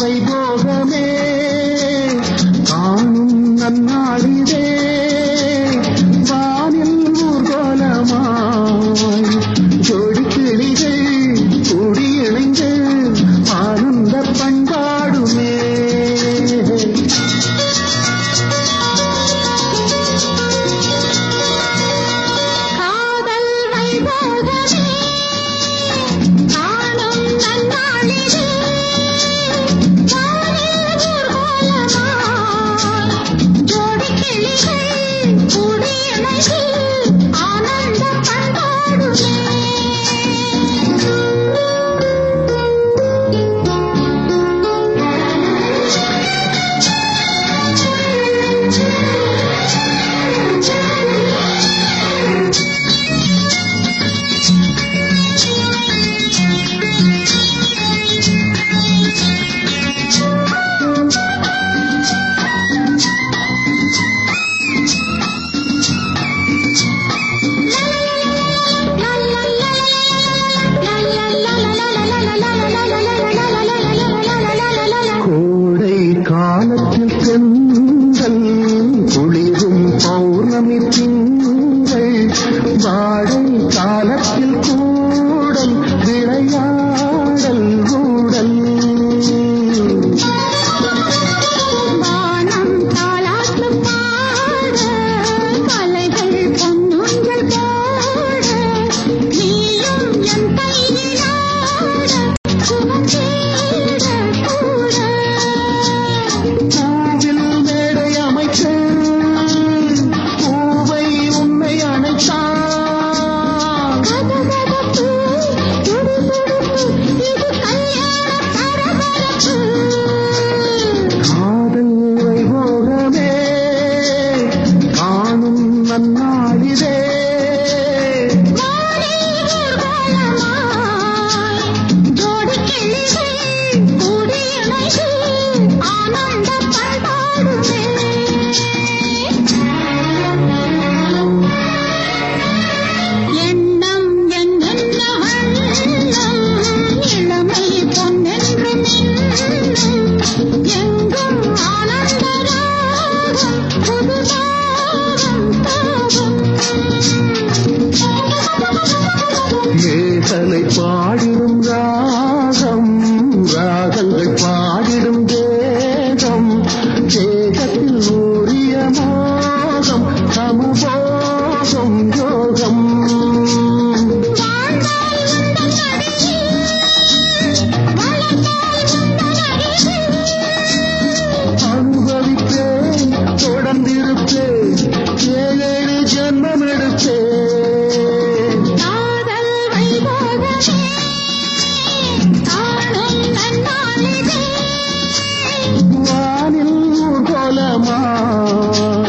வைபோகமே காணும் நன்னாடி கீர்த்தனை பாடிடும் ராகம் ராகங்கள் பாடிடும் தேகம் தேகத்தில் ஊறிய மோகம் சமுபோகம் Oh.